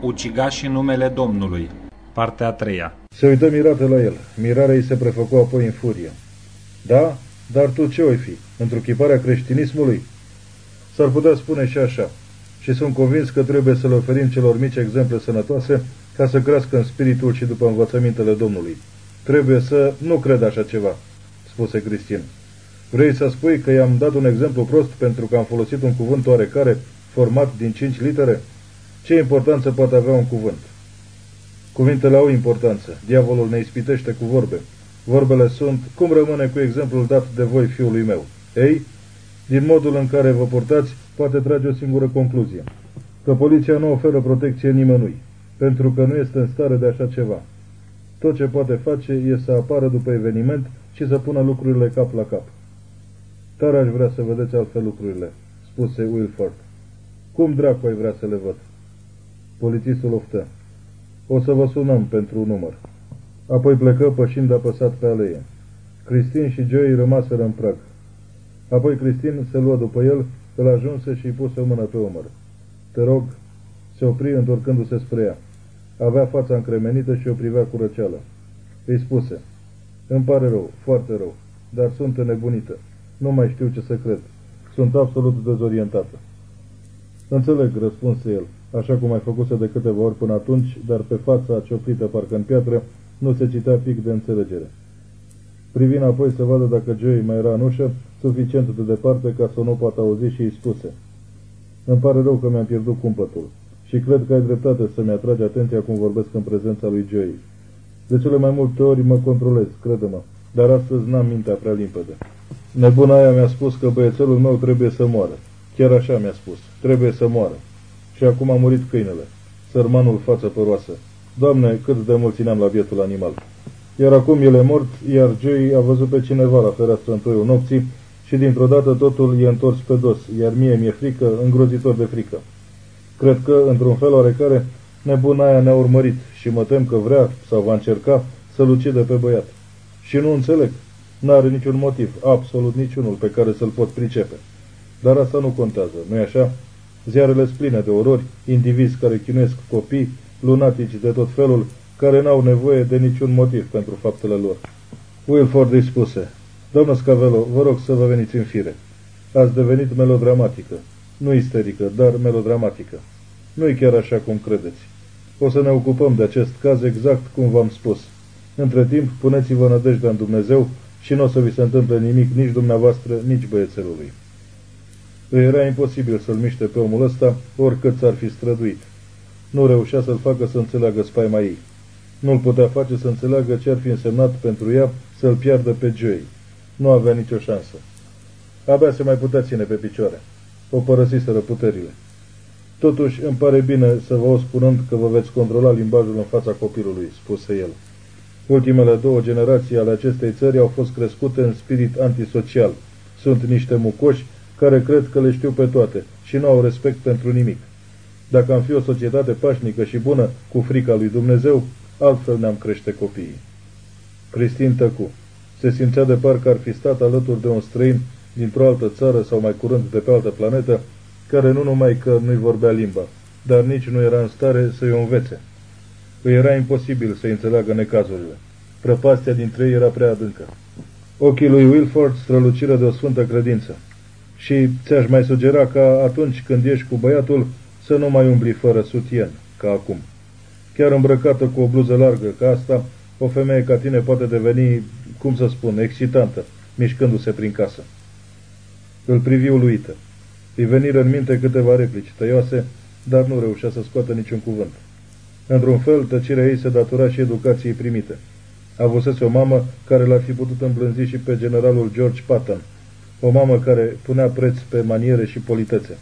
Ucigașii numele Domnului Partea a treia Se uită mirată la el. Mirarea îi se prefăcu apoi în furie. Da? Dar tu ce oi fi? Întruchiparea creștinismului? S-ar putea spune și așa. Și sunt convins că trebuie să le oferim celor mici exemple sănătoase ca să crească în spiritul și după învățămintele Domnului. Trebuie să nu cred așa ceva, spuse Cristin. Vrei să spui că i-am dat un exemplu prost pentru că am folosit un cuvânt oarecare format din cinci litere? Ce importanță poate avea un cuvânt? Cuvintele au importanță. Diavolul ne ispitește cu vorbe. Vorbele sunt, cum rămâne cu exemplul dat de voi fiului meu. Ei, din modul în care vă purtați, poate trage o singură concluzie. Că poliția nu oferă protecție nimănui, pentru că nu este în stare de așa ceva. Tot ce poate face e să apară după eveniment și să pună lucrurile cap la cap. Tare aș vrea să vedeți altfel lucrurile, spuse Wilford. Cum dracu ai vrea să le văd? Polițistul oftă. O să vă sunăm pentru un număr. Apoi plecă pășind apăsat pe aleie. Cristin și Joey rămaseră în prag. Apoi Cristin se luă după el, îl ajunse și îi puse o mână pe umăr. Te rog, se opri întorcându-se spre ea. Avea fața încremenită și o privea cu răceală. Îi spuse, îmi pare rău, foarte rău, dar sunt nebunită. Nu mai știu ce să cred. Sunt absolut dezorientată. Înțeleg, răspunse el, așa cum ai făcuse de câteva ori până atunci, dar pe fața cioplită parcă în piatră nu se citea pic de înțelegere. Privind apoi să vadă dacă Joey mai era în ușă, suficient de departe ca să nu poată auzi și îi spuse. Îmi pare rău că mi-am pierdut cumpătul și cred că ai dreptate să-mi atragi atenția cum vorbesc în prezența lui Joey. De cele mai multe ori mă controlez, crede-mă, dar astăzi n-am mintea prea limpede. Nebuna aia mi-a spus că băiețelul meu trebuie să moară. Chiar așa mi-a spus, trebuie să moară. Și acum a murit câinele, sărmanul față păroasă. Doamne, cât de mult țineam la bietul animal. Iar acum el e mort, iar Joey a văzut pe cineva la fereastră în nopții și dintr-o dată totul e întors pe dos, iar mie mi-e frică, îngrozitor de frică. Cred că, într-un fel oarecare, nebuna aia ne-a urmărit și mă tem că vrea sau va încerca să-l ucide pe băiat. Și nu înțeleg. N-are niciun motiv, absolut niciunul pe care să-l pot pricepe. Dar asta nu contează, nu-i așa? Ziarele pline de orori, indivizi care chinuiesc copii, lunatici de tot felul, care n-au nevoie de niciun motiv pentru faptele lor. Wilford îi spuse, Doamnă Scavello, vă rog să vă veniți în fire. Ați devenit melodramatică. Nu isterică, dar melodramatică. Nu e chiar așa cum credeți. O să ne ocupăm de acest caz exact cum v-am spus. Între timp, puneți-vă nădejdea în Dumnezeu și nu o să vi se întâmple nimic nici dumneavoastră, nici băiețelului. Îi era imposibil să-l miște pe omul ăsta, oricât s-ar fi străduit. Nu reușea să-l facă să înțeleagă spaima ei. Nu-l putea face să înțeleagă ce ar fi însemnat pentru ea să-l piardă pe Joey. Nu avea nicio șansă. Abia se mai putea ține pe picioare. O părăsiseră puterile. Totuși, îmi pare bine să vă o spunând că vă veți controla limbajul în fața copilului, spuse el. Ultimele două generații ale acestei țări au fost crescute în spirit antisocial. Sunt niște mucoși care cred că le știu pe toate și nu au respect pentru nimic. Dacă am fi o societate pașnică și bună, cu frica lui Dumnezeu, altfel ne-am crește copiii. Cristin tăcu. Se simțea de parcă ar fi stat alături de un străin dintr-o altă țară sau mai curând de pe altă planetă, care nu numai că nu-i vorbea limba, dar nici nu era în stare să-i o învețe. Îi era imposibil să înțeleagă necazurile. Prăpastia dintre ei era prea adâncă. Ochii lui Wilford străluciră de o sfântă credință. Și ți-aș mai sugera ca atunci când ești cu băiatul să nu mai umbli fără sutien, ca acum. Chiar îmbrăcată cu o bluză largă ca asta, o femeie ca tine poate deveni, cum să spun, excitantă, mișcându-se prin casă. Îl privi uluită. Îi veniră în minte câteva replici tăioase, dar nu reușea să scoată niciun cuvânt. Într-un fel, tăcirea ei se datora și educației primite. Avusese o mamă care l-ar fi putut îmblânzi și pe generalul George Patton, o mamă care punea preț pe maniere și politețe.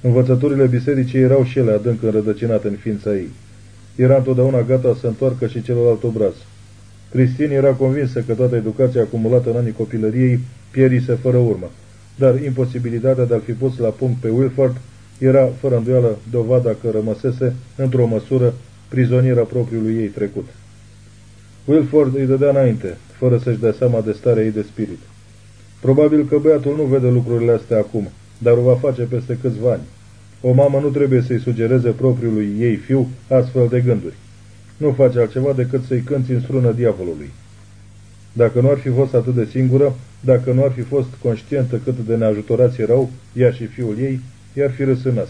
Învățăturile bisericii erau și ele adânc înrădăcinate în ființa ei. Era întotdeauna gata să întoarcă și celălalt obraz. Cristin era convinsă că toată educația acumulată în anii copilăriei pierise fără urmă, dar imposibilitatea de a-l fi pus la punct pe Wilford era, fără îndoială, dovada că rămăsese, într-o măsură, prizoniera propriului ei trecut. Wilford îi dădea înainte, fără să-și dea seama de starea ei de spirit. Probabil că băiatul nu vede lucrurile astea acum, dar o va face peste câțiva ani. O mamă nu trebuie să-i sugereze propriului ei fiu astfel de gânduri. Nu face altceva decât să-i cânți în strună diavolului. Dacă nu ar fi fost atât de singură, dacă nu ar fi fost conștientă cât de neajutorați erau ea și fiul ei, i-ar fi râs în nas.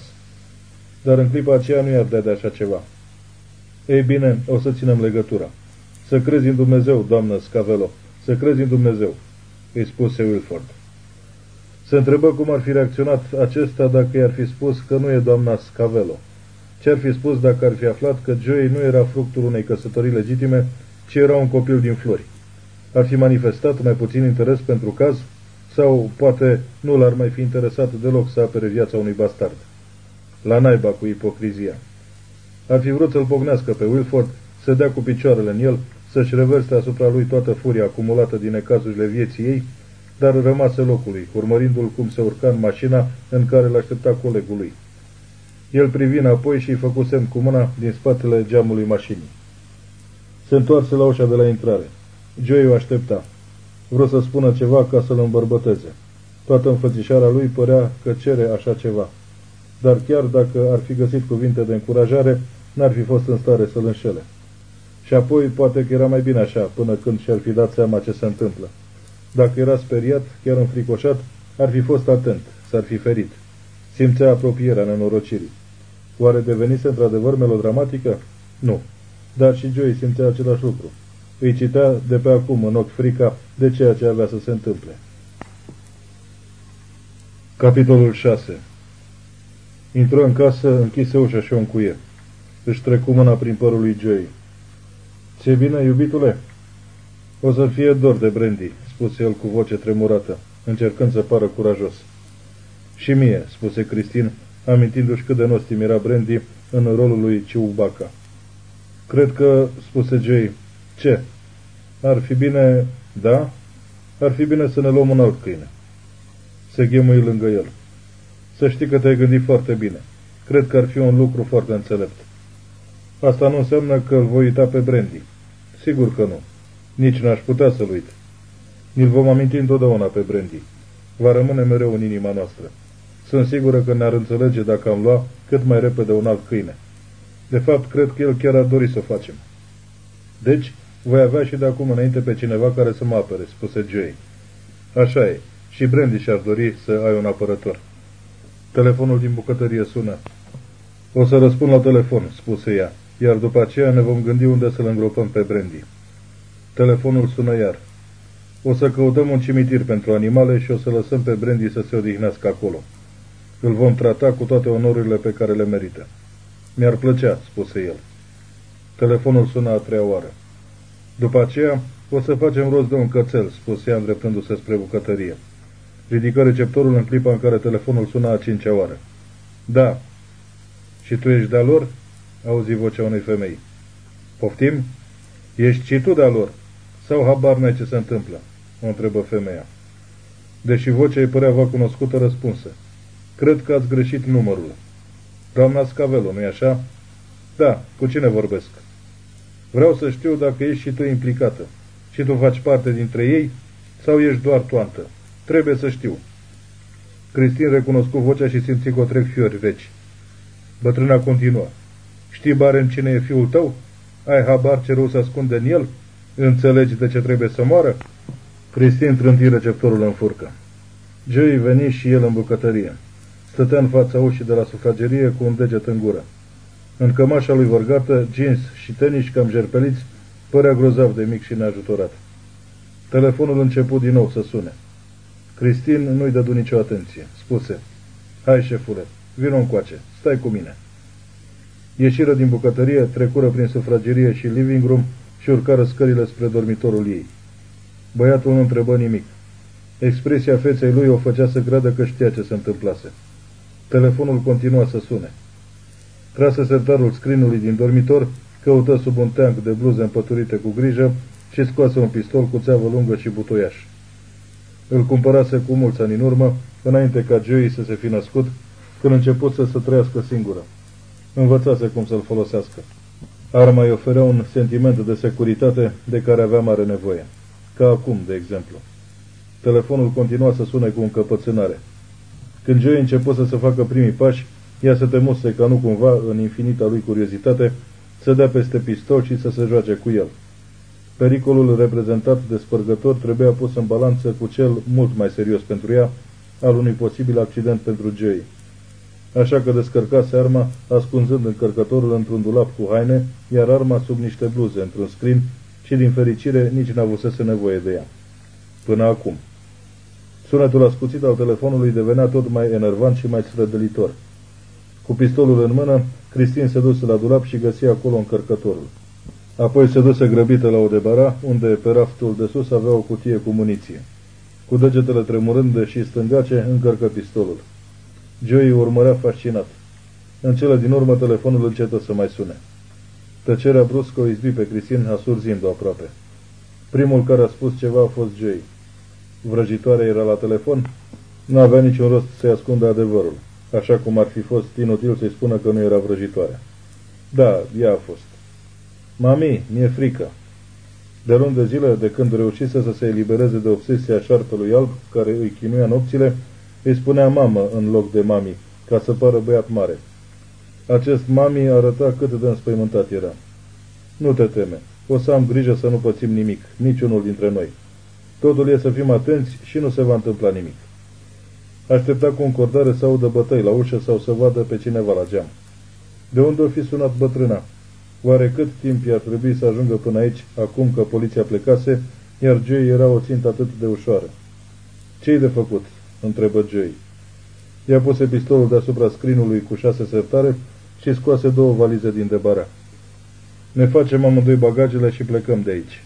Dar în clipa aceea nu i-ar da de așa ceva. Ei bine, o să ținem legătura. Să crezi în Dumnezeu, doamnă Scavelo, să crezi în Dumnezeu, îi spuse Wilford. Se întrebă cum ar fi reacționat acesta dacă i-ar fi spus că nu e doamna Scavelo. Ce ar fi spus dacă ar fi aflat că Joey nu era fructul unei căsătorii legitime, ci era un copil din flori? Ar fi manifestat mai puțin interes pentru caz? Sau poate nu l-ar mai fi interesat deloc să apere viața unui bastard? La naiba cu ipocrizia. Ar fi vrut să-l pognească pe Wilford, să dea cu picioarele în el, să-și reverse asupra lui toată furia acumulată din necazurile vieții ei, dar rămase locului, urmărindu-l cum se urca în mașina în care l-aștepta colegul lui. El privi înapoi și îi făcu semn cu mâna din spatele geamului mașinii. Se întoarse la ușa de la intrare. Joey o aștepta. Vreau să spună ceva ca să-l îmbărbăteze. Toată înfățișarea lui părea că cere așa ceva. Dar chiar dacă ar fi găsit cuvinte de încurajare, n-ar fi fost în stare să-l înșele. Și apoi poate că era mai bine așa, până când și-ar fi dat seama ce se întâmplă. Dacă era speriat, chiar înfricoșat, ar fi fost atent, s-ar fi ferit. Simțea apropierea nenorocirii. Oare devenise într-adevăr melodramatică? Nu. Dar și Joey simțea același lucru. Îi citea de pe acum în ochi frica de ceea ce avea să se întâmple. Capitolul 6 Intră în casă, închise ușa și o încuie. Își trecu mâna prin părul lui Joey. Ce bine, iubitule?" O să fie dor de Brandy," spuse el cu voce tremurată, încercând să pară curajos. Și mie," spuse Cristin, amintindu-și cât de nostim era Brandy în rolul lui Ciubaca. Cred că," spuse Jay, ce? Ar fi bine, da? Ar fi bine să ne luăm un alt câine." Se ghemui lângă el. Să știi că te-ai gândit foarte bine. Cred că ar fi un lucru foarte înțelept. Asta nu înseamnă că îl voi uita pe Brandy. Sigur că nu. Nici n-aș putea să-l uit. Ni-l vom aminti întotdeauna pe Brandy. Va rămâne mereu în inima noastră. Sunt sigură că ne-ar înțelege dacă am luat cât mai repede un alt câine. De fapt, cred că el chiar ar dori să o facem. Deci, voi avea și de acum înainte pe cineva care să mă apere, spuse Joey. Așa e. Și Brandy și-ar dori să ai un apărător. Telefonul din bucătărie sună. O să răspund la telefon, spuse ea, iar după aceea ne vom gândi unde să-l îngropăm pe Brandy. Telefonul sună iar. O să căutăm un cimitir pentru animale și o să lăsăm pe Brandy să se odihnească acolo. Îl vom trata cu toate onorurile pe care le merită. Mi-ar plăcea, spuse el. Telefonul sună a treia oară. După aceea, o să facem rost de un cățel, spuse ea îndreptându-se spre bucătărie. Ridică receptorul în clipa în care telefonul suna a cincea oară. Da. Și tu ești de-a lor? Auzi vocea unei femei. Poftim? Ești și tu de-a lor? Sau habar n-ai ce se întâmplă? O întrebă femeia. Deși vocea îi părea va cunoscută, răspunsă. Cred că ați greșit numărul. Doamna Scavelo, nu-i așa? Da, cu cine vorbesc? Vreau să știu dacă ești și tu implicată. Și tu faci parte dintre ei sau ești doar toantă? Trebuie să știu. Cristin recunoscu vocea și simți că o trec fiori reci. Bătrâna continuă. Știi barem cine e fiul tău? Ai habar ce rău se ascunde în el? Înțelegi de ce trebuie să moară? Cristin trânti receptorul în furcă. Joey veni și el în bucătărie. Stătea în fața ușii de la sufragerie cu un deget în gură. În cămașa lui vărgată, jeans și teniși cam jerpeliți, părea grozav de mic și neajutorat. Telefonul început din nou să sune. Cristin nu-i dădu nicio atenție. Spuse, Hai, șefule, vină încoace, stai cu mine. Ieșiră din bucătărie, trecură prin sufragerie și living room și urcară scările spre dormitorul ei. Băiatul nu întrebă nimic. Expresia feței lui o făcea să creadă că știa ce se întâmplase. Telefonul continua să sune. Trase sertarul scrinului din dormitor, căută sub un teanc de bluze împăturite cu grijă și scoase un pistol cu țeavă lungă și butoiaș. Îl cumpărase cu mulți ani în urmă, înainte ca Joey să se fi născut, când început să se trăiască singură. Învățase cum să-l folosească. Arma îi oferea un sentiment de securitate de care avea mare nevoie. Ca acum, de exemplu. Telefonul continua să sune cu încăpățânare. Când Joey început să se facă primii pași, Ea se temuse ca nu cumva, în infinita lui curiozitate, să dea peste pistol și să se joace cu el. Pericolul reprezentat de spărgător trebuia pus în balanță cu cel mult mai serios pentru ea, al unui posibil accident pentru Joey. Așa că descărcase arma, ascunzând încărcătorul într-un dulap cu haine, iar arma sub niște bluze într-un scrin și, din fericire, nici n-avusese nevoie de ea. Până acum. Sunetul ascuțit al telefonului devenea tot mai enervant și mai strădelitor. Cu pistolul în mână, Cristin se duse la dulap și găsi acolo încărcătorul. Apoi se duse grăbită la o debara, unde pe raftul de sus avea o cutie cu muniție. Cu degetele tremurânde și stângace, încărcă pistolul. Joey urmărea fascinat. În cele din urmă, telefonul încetă să mai sune. Tăcerea bruscă o izbi pe Cristin, asurzind-o aproape. Primul care a spus ceva a fost Joey. Vrăjitoarea era la telefon? Nu avea niciun rost să-i ascundă adevărul, așa cum ar fi fost inutil să-i spună că nu era vrăjitoarea. Da, ea a fost. Mami, mi-e frică. De luni de zile, de când reușise să se elibereze de obsesia șarpelui alb, care îi chinuia nopțile, îi spunea mamă în loc de mami, ca să pară băiat mare. Acest mami arăta cât de înspăimântat era. Nu te teme, o să am grijă să nu pățim nimic, niciunul dintre noi. Totul e să fim atenți și nu se va întâmpla nimic. Aștepta cu încordare să audă bătăi la ușă sau să vadă pe cineva la geam. De unde o fi sunat bătrâna? Oare cât timp i-ar trebui să ajungă până aici, acum că poliția plecase, iar Joey era o țintă atât de ușoară? Ce-i de făcut? Întrebă Joey. Ea puse pistolul deasupra scrinului cu șase sertare și scoase două valize din debarea. Ne facem amândoi bagajele și plecăm de aici.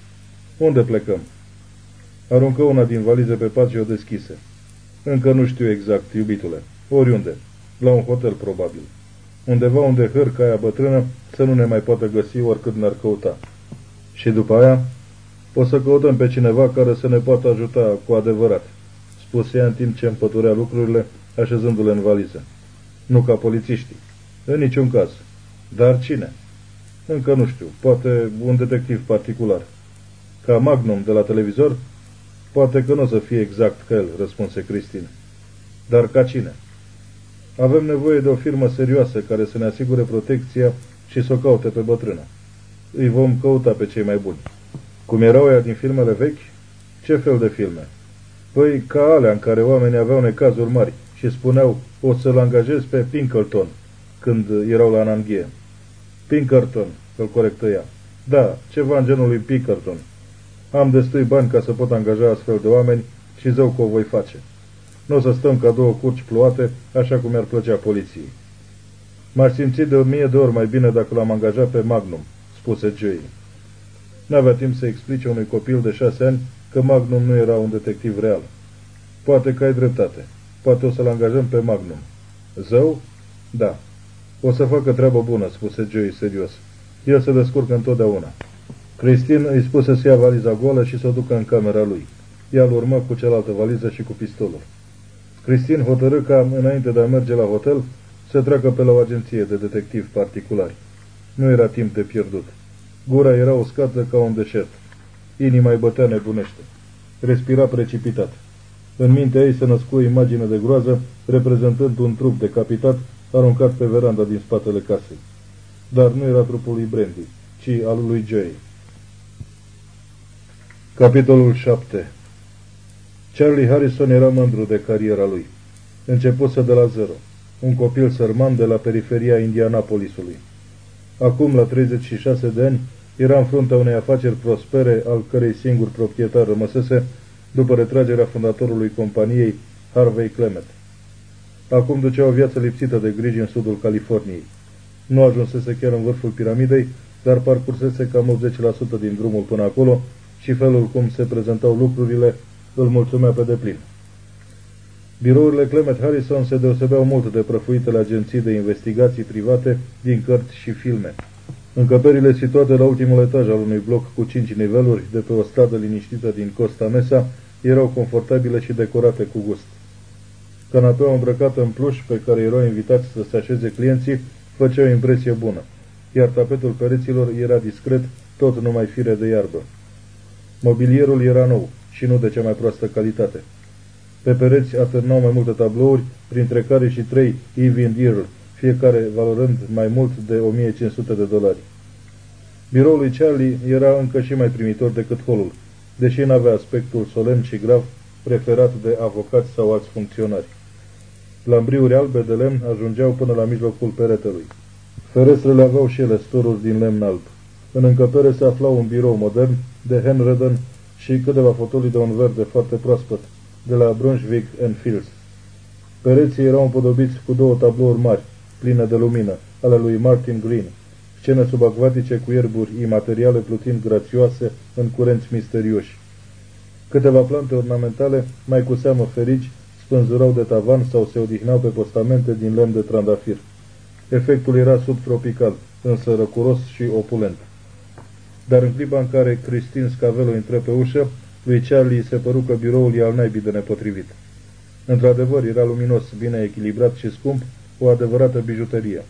Unde plecăm? Aruncă una din valize pe pat și o deschise. Încă nu știu exact, iubitule. Oriunde. La un hotel, probabil. Undeva unde hârca aia bătrână să nu ne mai poată găsi oricât ne-ar căuta. Și după aia, o să căutăm pe cineva care să ne poată ajuta cu adevărat, spuse ea în timp ce împăturea lucrurile, așezându-le în valiză. Nu ca polițiștii. În niciun caz. Dar cine? Încă nu știu. Poate un detectiv particular. Ca Magnum de la televizor? Poate că nu o să fie exact ca el, răspunse Cristin. Dar ca cine? Avem nevoie de o firmă serioasă care să ne asigure protecția și să o caute pe bătrână. Îi vom căuta pe cei mai buni. Cum erau ea din filmele vechi? Ce fel de filme? Păi ca alea în care oamenii aveau necazuri mari și spuneau o să-l angajez pe Pinkerton când erau la Ananghie. Pinkerton, îl corectă ea. Da, ceva în genul lui Pinkerton. Am destui bani ca să pot angaja astfel de oameni și zău că o voi face. Nu o să stăm ca două curci ploate, așa cum mi-ar plăcea poliției. M-aș simți de o mie de ori mai bine dacă l-am angajat pe Magnum, spuse Joey. N-avea timp să explice unui copil de șase ani că Magnum nu era un detectiv real. Poate că ai dreptate. Poate o să-l angajăm pe Magnum. Zău? Da. O să facă treabă bună, spuse Joey serios. El se descurcă întotdeauna. Cristin îi spuse să ia valiza goală și să o ducă în camera lui. Ea îl urmă cu cealaltă valiză și cu pistolul. Cristin hotărâ ca, înainte de a merge la hotel, să treacă pe la o agenție de detectivi particulari. Nu era timp de pierdut. Gura era uscată ca un deșert. Inima îi bătea nebunește. Respira precipitat. În mintea ei se născu o imagine de groază, reprezentând un trup decapitat aruncat pe veranda din spatele casei. Dar nu era trupul lui Brandy, ci al lui Joey. Capitolul 7 Charlie Harrison era mândru de cariera lui. Începuse de la zero, un copil sărman de la periferia Indianapolisului. Acum, la 36 de ani, era în fruntea unei afaceri prospere, al cărei singur proprietar rămăsese după retragerea fondatorului companiei, Harvey Clement. Acum ducea o viață lipsită de griji în sudul Californiei. Nu ajunsese chiar în vârful piramidei, dar parcursese cam 80% din drumul până acolo și felul cum se prezentau lucrurile îl mulțumea pe deplin. Birourile Clement Harrison se deosebeau mult de prăfuitele agenții de investigații private din cărți și filme. Încăperile situate la ultimul etaj al unui bloc cu cinci niveluri de pe o stradă liniștită din Costa Mesa erau confortabile și decorate cu gust. Canapeaua îmbrăcată în pluș pe care erau invitați să se așeze clienții făcea o impresie bună, iar tapetul pereților era discret, tot numai fire de iarbă. Mobilierul era nou, și nu de cea mai proastă calitate. Pe pereți atârnau mai multe tablouri, printre care și trei Evan Earl, fiecare valorând mai mult de 1500 de dolari. Biroul lui Charlie era încă și mai primitor decât holul, deși nu avea aspectul solemn și grav preferat de avocați sau alți funcționari. Lambriuri albe de lemn ajungeau până la mijlocul peretelui. Ferestrele aveau și ele storuri din lemn alb. În încăpere se afla un birou modern de handwritten și câteva fotolii de un verde foarte proaspăt, de la Brunswick and Fields. Pereții erau împodobiți cu două tablouri mari, pline de lumină, ale lui Martin Green, scene subacvatice cu ierburi imateriale plutind grațioase în curenți misterioși. Câteva plante ornamentale, mai cu seamă ferici, spânzurau de tavan sau se odihnau pe postamente din lemn de trandafir. Efectul era subtropical, însă răcuros și opulent. Dar în clipa în care Cristin Scavelo intră pe ușă, lui Charlie se păru că biroul e al naibii de nepotrivit. Într-adevăr, era luminos, bine echilibrat și scump, o adevărată bijuterie.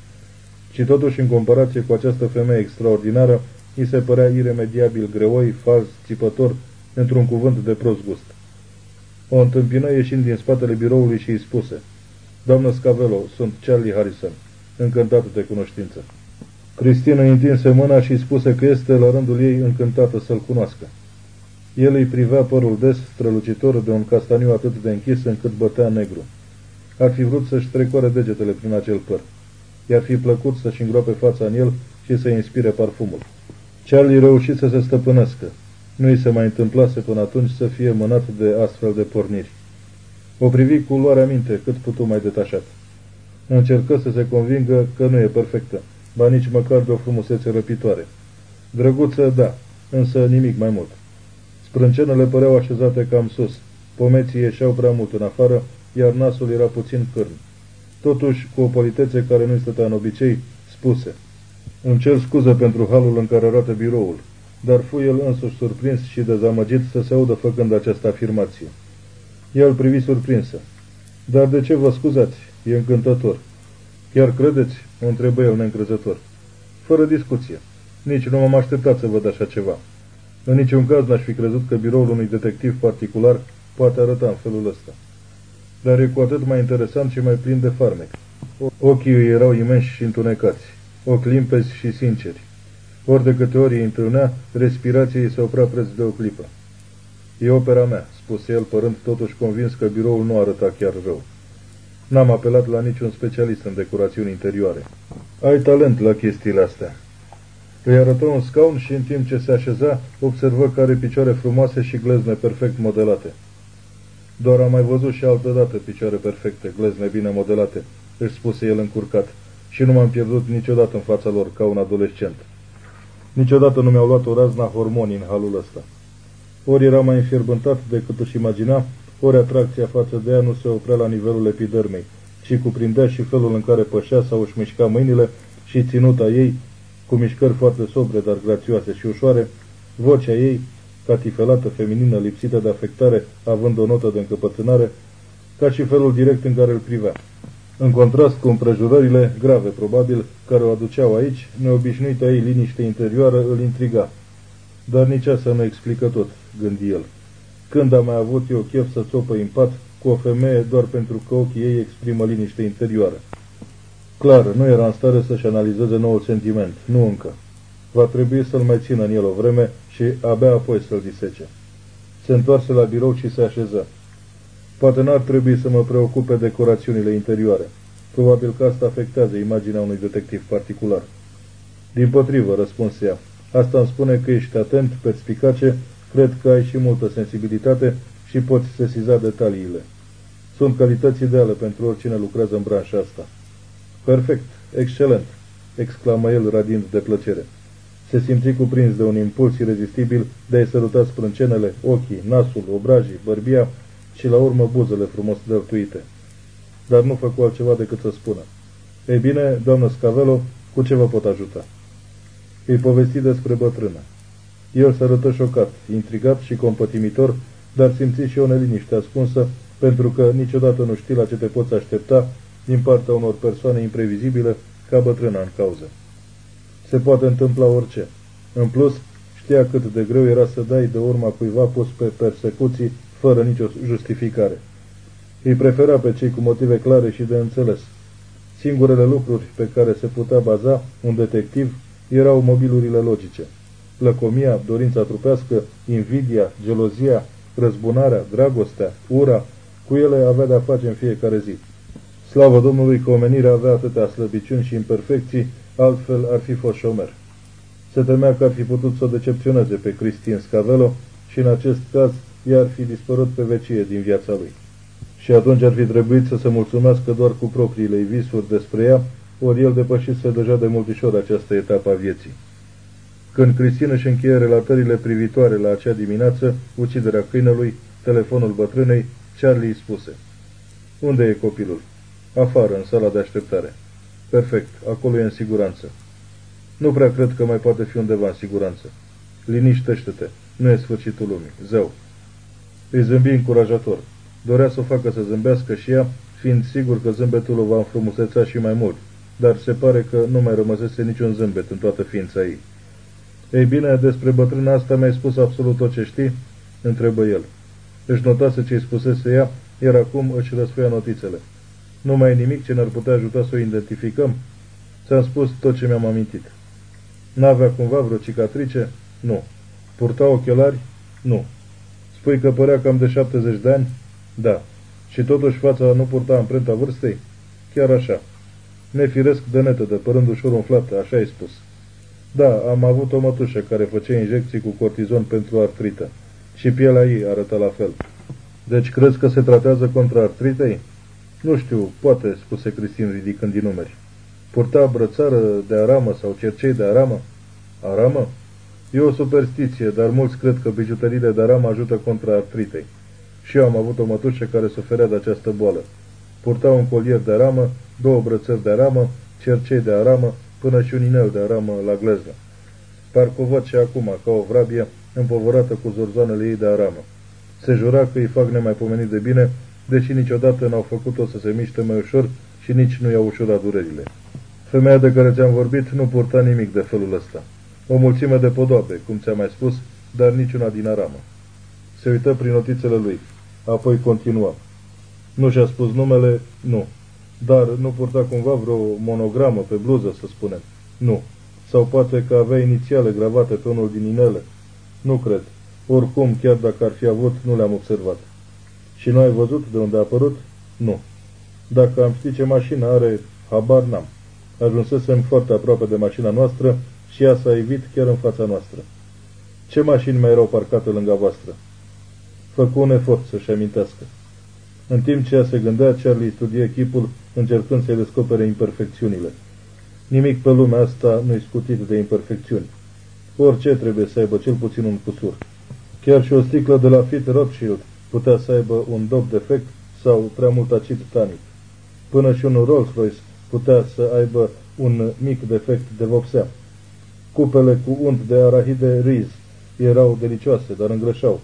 Și totuși, în comparație cu această femeie extraordinară, îi se părea iremediabil greoi, fals, țipător, într-un cuvânt de prost gust. O întâmpină ieșind din spatele biroului și îi spuse, Doamnă Scavelo, sunt Charlie Harrison, încântat de cunoștință. Cristina îi întinse mâna și îi spuse că este la rândul ei încântată să-l cunoască. El îi privea părul des, strălucitor de un castaniu atât de închis încât bătea negru. Ar fi vrut să-și trecoare degetele prin acel păr. I-ar fi plăcut să-și îngroape fața în el și să inspire parfumul. Charlie reușit să se stăpânească. Nu i se mai întâmplase până atunci să fie mânat de astfel de porniri. O privi cu luarea minte cât putu mai detașat. Încercă să se convingă că nu e perfectă, ba nici măcar de o frumusețe răpitoare. Drăguță, da, însă nimic mai mult. Sprâncenele păreau așezate cam sus, pomeții ieșeau prea mult în afară, iar nasul era puțin cârn. Totuși, cu o politețe care nu-i stătea în obicei, spuse Îmi cer scuze pentru halul în care arată biroul, dar fu el însuși surprins și dezamăgit să se audă făcând această afirmație. El privi surprinsă. Dar de ce vă scuzați? E încântător. Chiar credeți? O întrebă el neîncrezător. Fără discuție. Nici nu m-am așteptat să văd așa ceva. În niciun caz n-aș fi crezut că biroul unui detectiv particular poate arăta în felul ăsta. Dar e cu atât mai interesant și mai plin de farmec. Ochii ei erau imensi și întunecați, ochi limpezi și sinceri. Ori de câte ori îi întâlnea, respirația ei se oprea preț de o clipă. E opera mea, spuse el, părând totuși convins că biroul nu arăta chiar rău. N-am apelat la niciun specialist în decorațiuni interioare. Ai talent la chestiile astea. Îi arătă un scaun și în timp ce se așeza, observă că are picioare frumoase și glezne perfect modelate. Doar am mai văzut și altă dată picioare perfecte, glezne bine modelate, își spuse el încurcat, și nu m-am pierdut niciodată în fața lor, ca un adolescent. Niciodată nu mi-au luat o razna hormonii în halul ăsta. Ori era mai înfierbântat decât își imagina, ori atracția față de ea nu se oprea la nivelul epidermei, ci cuprindea și felul în care pășea sau își mișca mâinile și ținuta ei, cu mișcări foarte sobre, dar grațioase și ușoare, vocea ei, catifelată, feminină, lipsită de afectare, având o notă de încăpățânare, ca și felul direct în care îl privea. În contrast cu împrejurările, grave probabil, care o aduceau aici, neobișnuita ei liniște interioară îl intriga. Dar nici asta nu explică tot, gândi el. Când am mai avut eu chef să țopă în pat cu o femeie doar pentru că ochii ei exprimă liniște interioară? Clar, nu era în stare să-și analizeze noul sentiment, nu încă. Va trebui să-l mai țină în el o vreme și abia apoi să-l disece. Se întoarse la birou și se așeză. Poate n-ar trebui să mă preocupe decorațiunile interioare. Probabil că asta afectează imaginea unui detectiv particular. Din potrivă, răspunse ea. Asta îmi spune că ești atent, perspicace, cred că ai și multă sensibilitate și poți sesiza detaliile. Sunt calități ideale pentru oricine lucrează în branșa asta. Perfect, excelent, exclamă el radind de plăcere. Se simți cuprins de un impuls irezistibil de a-i săruta sprâncenele, ochii, nasul, obrajii, bărbia și la urmă buzele frumos dărtuite. Dar nu făcu altceva decât să spună. Ei bine, doamnă Scavelo, cu ce vă pot ajuta? Îi povesti despre bătrână. El se arătă șocat, intrigat și compătimitor, dar simți și o neliniște ascunsă, pentru că niciodată nu știi la ce te poți aștepta din partea unor persoane imprevizibile ca bătrâna în cauză. Se poate întâmpla orice. În plus, știa cât de greu era să dai de urma cuiva pus pe persecuții fără nicio justificare. Îi prefera pe cei cu motive clare și de înțeles. Singurele lucruri pe care se putea baza un detectiv erau mobilurile logice. Lăcomia, dorința trupească, invidia, gelozia, răzbunarea, dragostea, ura, cu ele avea de-a face în fiecare zi. Slavă Domnului că omenirea avea atâtea slăbiciuni și imperfecții, altfel ar fi fost șomer. Se temea că ar fi putut să o decepționeze pe Cristin Scavelo și în acest caz ea ar fi dispărut pe vecie din viața lui. Și atunci ar fi trebuit să se mulțumească doar cu propriile visuri despre ea, ori el depășise deja de multișor această etapă a vieții. Când Cristina își încheie relatările privitoare la acea dimineață, uciderea câinelui, telefonul bătrânei, Charlie îi spuse. Unde e copilul? Afară, în sala de așteptare. Perfect, acolo e în siguranță. Nu prea cred că mai poate fi undeva în siguranță. Liniștește-te, nu e sfârșitul lumii, zău. Îi zâmbi încurajator. Dorea să o facă să zâmbească și ea, fiind sigur că zâmbetul o va înfrumuseța și mai mult, dar se pare că nu mai rămăsese niciun zâmbet în toată ființa ei. Ei bine, despre bătrâna asta mi-ai spus absolut tot ce știi?" întrebă el. Își notase ce-i spusese ea, iar acum își răsfoia notițele. Nu mai e nimic ce ne-ar putea ajuta să o identificăm? Ți-am spus tot ce mi-am amintit. N-avea cumva vreo cicatrice? Nu. Purta ochelari? Nu. Spui că părea cam de 70 de ani? Da. Și totuși fața nu purta amprenta vârstei? Chiar așa. Nefiresc de netedă, părând ușor umflată, așa ai spus. Da, am avut o mătușă care făcea injecții cu cortizon pentru artrită. Și pielea ei arăta la fel. Deci crezi că se tratează contra artritei? Nu știu, poate, spuse Cristin ridicând din numeri. Purta brățară de aramă sau cercei de aramă? Aramă? E o superstiție, dar mulți cred că bijuteriile de aramă ajută contra artritei. Și eu am avut o mătușă care suferea de această boală. Purta un colier de aramă, două brățări de aramă, cercei de aramă, până și un inel de aramă la gleză. Parcă o văd și acum, ca o vrabie, împovărată cu zorzoanele ei de aramă. Se jura că îi fac nemaipomenit de bine, deși niciodată n-au făcut-o să se miște mai ușor și nici nu i-au ușurat durerile. Femeia de care ți-am vorbit nu purta nimic de felul ăsta. O mulțime de podoabe, cum ți-am mai spus, dar niciuna din aramă. Se uită prin notițele lui, apoi continuă. Nu și-a spus numele? Nu. Dar nu purta cumva vreo monogramă pe bluză, să spunem? Nu. Sau poate că avea inițiale gravate pe unul din inele? Nu cred. Oricum, chiar dacă ar fi avut, nu le-am observat. Și nu ai văzut de unde a apărut? Nu. Dacă am ști ce mașină are, habar n-am. Ajunsesem foarte aproape de mașina noastră și ea s-a evit chiar în fața noastră. Ce mașini mai erau parcate lângă voastră? Făcu un efort să-și amintească. În timp ce ea se gândea, Charlie studia chipul, încercând să-i descopere imperfecțiunile. Nimic pe lumea asta nu-i scutit de imperfecțiuni. Orice trebuie să aibă cel puțin un cusur. Chiar și o sticlă de la Fit Rothschild putea să aibă un dop defect sau prea mult acid tanic. Până și un Rolls-Royce putea să aibă un mic defect de vopsea. Cupele cu unt de arahide riz erau delicioase, dar îngrășau.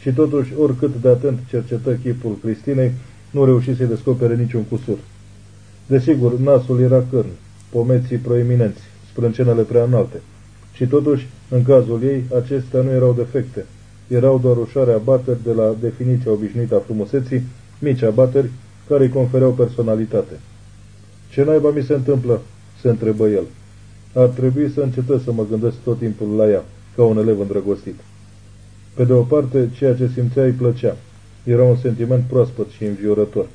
Și totuși, oricât de atent cercetă chipul Cristinei, nu reuși să-i descopere niciun cusur. Desigur, nasul era cârn, pomeții proeminenți, sprâncenele prea înalte. Și totuși, în cazul ei, acestea nu erau defecte. Erau doar ușoare abateri de la definiția obișnuită a frumuseții, mici abateri, care îi confereau personalitate. Ce naiba mi se întâmplă?" se întrebă el. Ar trebui să încetez să mă gândesc tot timpul la ea, ca un elev îndrăgostit. Pe de o parte, ceea ce simțea îi plăcea. Era un sentiment proaspăt și înviorător.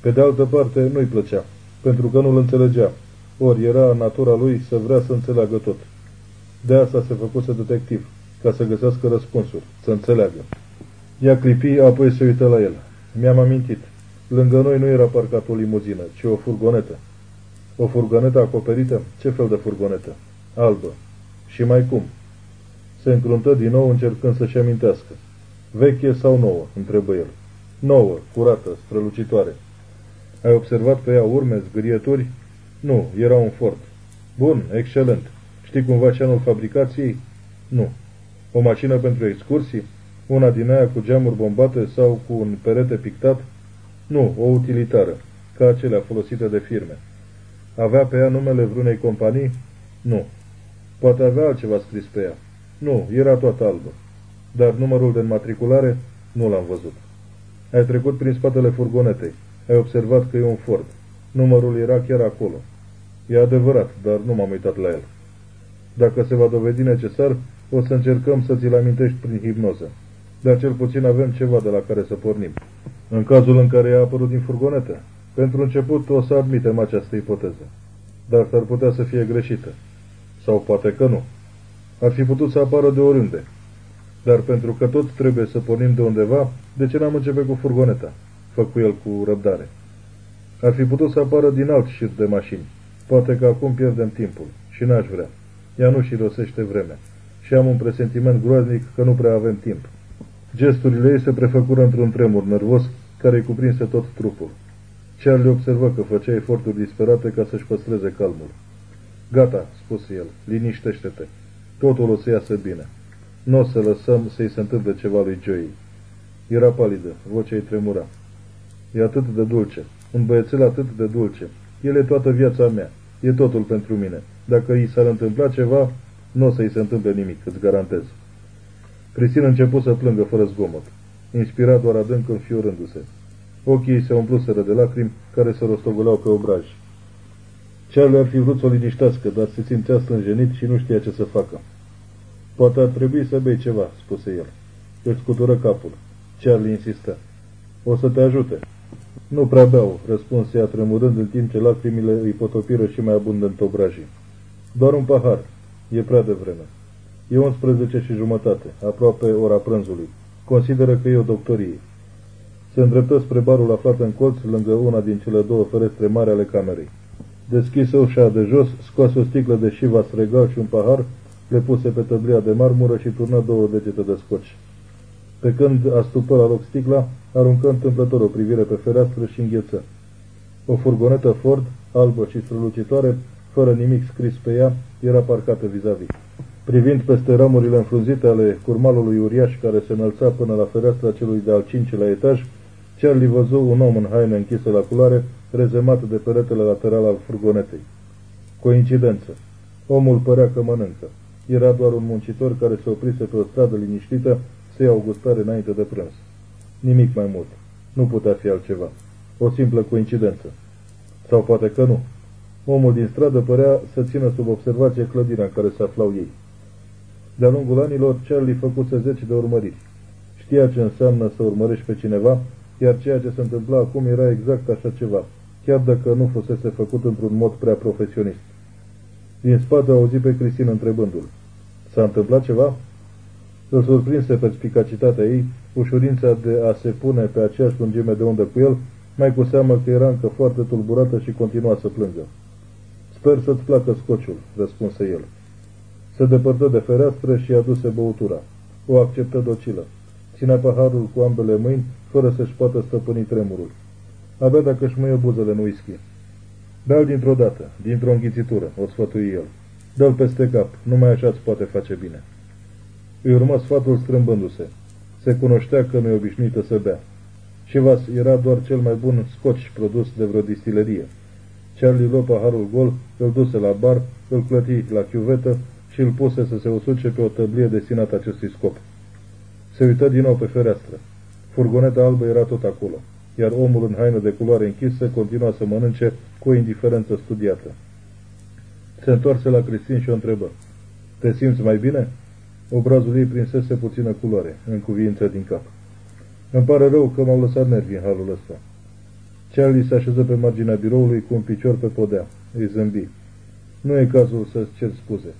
Pe de altă parte, nu-i plăcea, pentru că nu-l înțelegea, ori era în natura lui să vrea să înțeleagă tot. De asta se făcuse detectiv, ca să găsească răspunsuri, să înțeleagă. Ea clipi, apoi se uită la el. Mi-am amintit. Lângă noi nu era parcat o limuzină, ci o furgonetă. O furgonetă acoperită? Ce fel de furgonetă? Albă. Și mai cum? Se încruntă din nou încercând să-și amintească. Veche sau nouă? întrebă el. Nouă, curată, strălucitoare. Ai observat pe ea urme, zgârieturi? Nu, era un Ford. Bun, excelent. Știi cumva ce anul fabricației? Nu. O mașină pentru excursii? Una din aia cu geamuri bombate sau cu un perete pictat? Nu, o utilitară, ca acelea folosite de firme. Avea pe ea numele vreunei companii? Nu. Poate avea altceva scris pe ea. Nu, era toată albă. Dar numărul de înmatriculare nu l-am văzut. Ai trecut prin spatele furgonetei. Ai observat că e un Ford. Numărul era chiar acolo. E adevărat, dar nu m-am uitat la el. Dacă se va dovedi necesar, o să încercăm să ți-l amintești prin hipnoză. Dar cel puțin avem ceva de la care să pornim. În cazul în care a apărut din furgonetă, pentru început o să admitem această ipoteză. Dar s-ar putea să fie greșită. Sau poate că nu. Ar fi putut să apară de oriunde. Dar pentru că tot trebuie să pornim de undeva, de ce n-am început cu furgoneta? Făcu el cu răbdare. Ar fi putut să apară din alt șir de mașini. Poate că acum pierdem timpul. Și n-aș vrea. Ea nu și rosește vremea. Și am un presentiment groaznic că nu prea avem timp. Gesturile ei se prefăcură într-un tremur nervos care îi cuprinse tot trupul. Charlie observă că făcea eforturi disperate ca să-și păstreze calmul. Gata, spuse el, liniștește-te. Totul o să iasă bine. Nu o să lăsăm să-i se întâmple ceva lui Joey. Era palidă, vocea ei tremura. E atât de dulce, un băiețel atât de dulce. El e toată viața mea, e totul pentru mine. Dacă îi s-ar întâmpla ceva, nu o să-i se întâmple nimic, îți garantez. Cristina început să plângă fără zgomot, inspirat doar adânc înfiorându-se. Ochii ei se umpluseră de lacrimi care se rostogoleau pe obraj. Charlie ar fi vrut să o liniștească, dar se simțea stânjenit și nu știa ce să facă. Poate ar trebui să bei ceva, spuse el. Îți scutură capul. Charlie insistă. O să te ajute. Nu prea beau, răspunse ea tremurând în timp ce lacrimile îi potopiră și mai abundent obrajii. Doar un pahar. E prea devreme. E 11 și jumătate, aproape ora prânzului. Consideră că e o doctorie. Se îndreptă spre barul aflat în colț, lângă una din cele două ferestre mari ale camerei. Deschise ușa de jos, scoase o sticlă de șivas regal și un pahar, le puse pe tăblia de marmură și turnă două degete de scoci. Pe când astupă la loc sticla, aruncă întâmplător o privire pe fereastră și îngheță. O furgonetă Ford, albă și strălucitoare, fără nimic scris pe ea, era parcată vis-a-vis. -vis. Privind peste ramurile înfrunzite ale curmalului uriaș care se înălța până la fereastra celui de-al cincilea etaj, Charlie văzu un om în haine închisă la culoare, rezemat de peretele lateral al furgonetei. Coincidență. Omul părea că mănâncă. Era doar un muncitor care se oprise pe o stradă liniștită să ia o gustare înainte de prânz. Nimic mai mult. Nu putea fi altceva. O simplă coincidență. Sau poate că nu. Omul din stradă părea să țină sub observație clădirea în care se aflau ei. De-a lungul anilor, Charlie făcuse zece de urmăriri. Știa ce înseamnă să urmărești pe cineva, iar ceea ce se întâmpla acum era exact așa ceva, chiar dacă nu fusese făcut într-un mod prea profesionist. Din spate auzi pe Cristina întrebându-l. S-a întâmplat ceva? Îl surprinse perspicacitatea ei, ușurința de a se pune pe aceeași lungime de undă cu el, mai cu seamă că era încă foarte tulburată și continua să plângă. Sper să-ți placă scociul, răspunse el. Se depărtă de fereastră și aduse băutura. O acceptă docilă. Ținea paharul cu ambele mâini, fără să-și poată stăpâni tremurul. Abia dacă își mâie buzele în whisky. Bea-l dintr-o dată, dintr-o înghițitură, o sfătui el. Dă-l peste cap, numai așa îți poate face bine. Îi urmă sfatul strâmbându-se. Se cunoștea că nu e obișnuită să bea. Chivas era doar cel mai bun scoci produs de vreo distilerie. Charlie luă paharul gol, îl duse la bar, îl clăti la chiuvetă și îl puse să se usuce pe o tăblie destinată acestui scop. Se uită din nou pe fereastră. Furgoneta albă era tot acolo, iar omul în haină de culoare închisă continua să mănânce cu o indiferență studiată. Se întoarse la Cristin și o întrebă. Te simți mai bine?" Obrazul ei prinsese puțină culoare, în cuvință din cap. Îmi pare rău că m-au lăsat nervii în halul ăsta. Charlie se așeză pe marginea biroului cu un picior pe podea. Îi zâmbi. Nu e cazul să-ți cer scuze.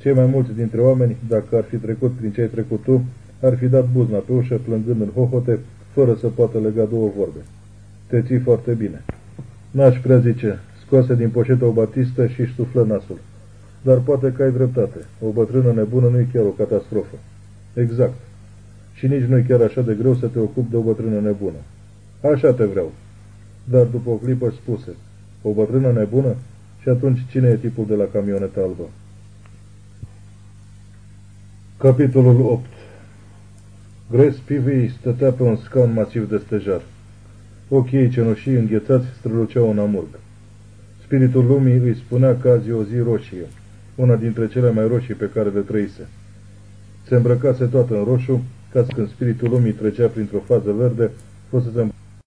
Cei mai mulți dintre oameni, dacă ar fi trecut prin ce ai trecut tu, ar fi dat buzna pe ușă plângând în hohote, fără să poată lega două vorbe. Te ții foarte bine. N-aș prea zice, scoase din poșetă o batistă și își suflă nasul. Dar poate că ai dreptate. O bătrână nebună nu e chiar o catastrofă. Exact. Și nici nu e chiar așa de greu să te ocupi de o bătrână nebună. Așa te vreau. Dar după o clipă spuse, o bătrână nebună? Și atunci cine e tipul de la camioneta albă? Capitolul 8 Grace Pivy stătea pe un scaun masiv de stejar. Ochii ei cenușii înghețați străluceau în amurg. Spiritul lumii îi spunea că azi e o zi roșie, una dintre cele mai roșii pe care le trăise. Se îmbrăcase toată în roșu, ca când spiritul lumii trecea printr-o fază verde, fusese